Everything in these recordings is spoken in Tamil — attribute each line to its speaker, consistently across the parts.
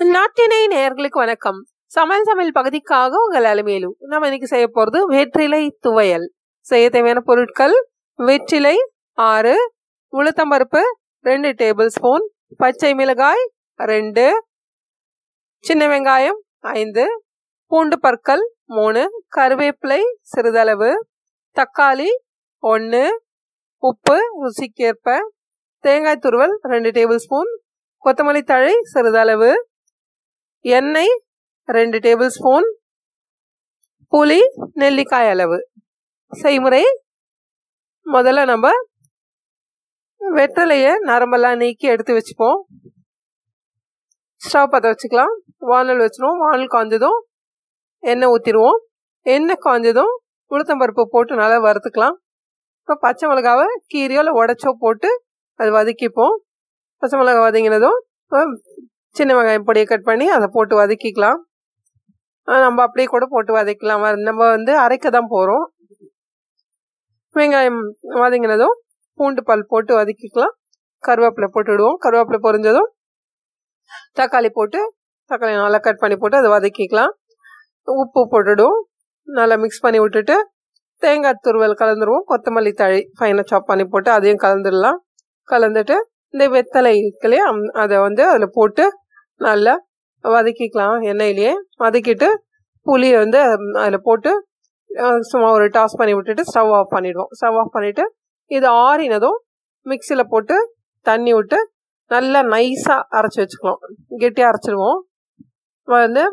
Speaker 1: நாட்டினை நேர்களுக்கு வணக்கம். சமையல் சமையல் பகுதிக்காக உங்கள் அலுமையிலும் நம்ம இன்னைக்கு செய்ய போகிறது வெற்றிலை துவையல். செய்ய தேவையான பொருட்கள் வெற்றிலை ஆறு உளுத்தம்பருப்பு ரெண்டு டேபிள் ஸ்பூன் பச்சை மிளகாய் ரெண்டு சின்ன வெங்காயம் ஐந்து பூண்டு பற்கள் மூணு கருவேப்பிலை சிறிதளவு தக்காளி ஒன்று உப்பு ருசிக்கேற்ப தேங்காய் துருவல் ரெண்டு டேபிள் ஸ்பூன் கொத்தமல்லி தழை சிறிதளவு எண்ணெய் ரெண்டு டேபிள் ஸ்பூன் புளி நெல்லிக்காய் அளவு. செய்முறை முதல்ல நம்ம வெற்றலையை நரம்பெல்லாம் நீக்கி எடுத்து வச்சுப்போம். ஸ்டவ் பற்ற வச்சுக்கலாம். வானல் வச்சிருவோம். வானல் காய்ஞ்சதும் எண்ணெய் ஊற்றிடுவோம் எண்ணெய் காஞ்சதும் உளுத்தம்பருப்பு போட்டு நல்லா வறுத்துக்கலாம். இப்போ பச்சை மிளகாவை கீரையோ இல்லை உடச்சோ போட்டு அது வதக்கிப்போம். பச்சை மிளகா வதங்கினதும் சின்ன வெங்காயம் பொடியை கட் பண்ணி அதை போட்டு வதக்கிக்கலாம். நம்ம அப்படியே கூட போட்டு வதக்கலாம் நம்ம வந்து அரைக்க தான் போகிறோம் வெங்காயம் வதங்கினதும் பூண்டு பால் போட்டு வதக்கிக்கலாம். கருவேப்பிலை போட்டு விடுவோம். கருவேப்பிலை பொரிஞ்சதும் தக்காளி போட்டு தக்காளி நல்லா கட் பண்ணி போட்டு அதை வதக்கிக்கலாம். உப்பு போட்டுடுவோம் நல்லா மிக்ஸ் பண்ணி விட்டுட்டு தேங்காய் துருவல் கலந்துருவோம். கொத்தமல்லி தழி ஃபைனாக சாப் பண்ணி போட்டு அதையும் கலந்துடலாம். கலந்துட்டு இந்த வெத்தலை இருக்குல்லையே அதை வந்து அதில் போட்டு நல்லா வதக்கிக்கலாம் எண்ணெயிலேயே. வதக்கிட்டு புளியை வந்து அதில் போட்டு சும்மா ஒரு டாஸ் பண்ணி விட்டுட்டு ஸ்டவ் ஆஃப் பண்ணிவிடுவோம் ஸ்டவ் ஆஃப் பண்ணிவிட்டு இது ஆறினதும் மிக்சியில் போட்டு தண்ணி விட்டு நல்லா நைஸாக அரைச்சி வச்சுக்கலாம். கெட்டியாக அரைச்சிடுவோம் வந்து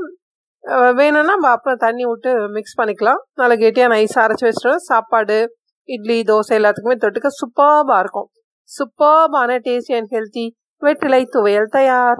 Speaker 1: வேணும்னா அப்புறம் தண்ணி விட்டு மிக்ஸ் பண்ணிக்கலாம். நல்லா கெட்டியாக நைஸாக அரைச்சி வச்சுட்டோம் சாப்பாடு இட்லி தோசை எல்லாத்துக்குமே தொட்டுக்க சூப்பராக இருக்கும். சூப்பர்பான டேஸ்டி அண்ட் ஹெல்த்தி வெற்றிலை துவையல் தயார்.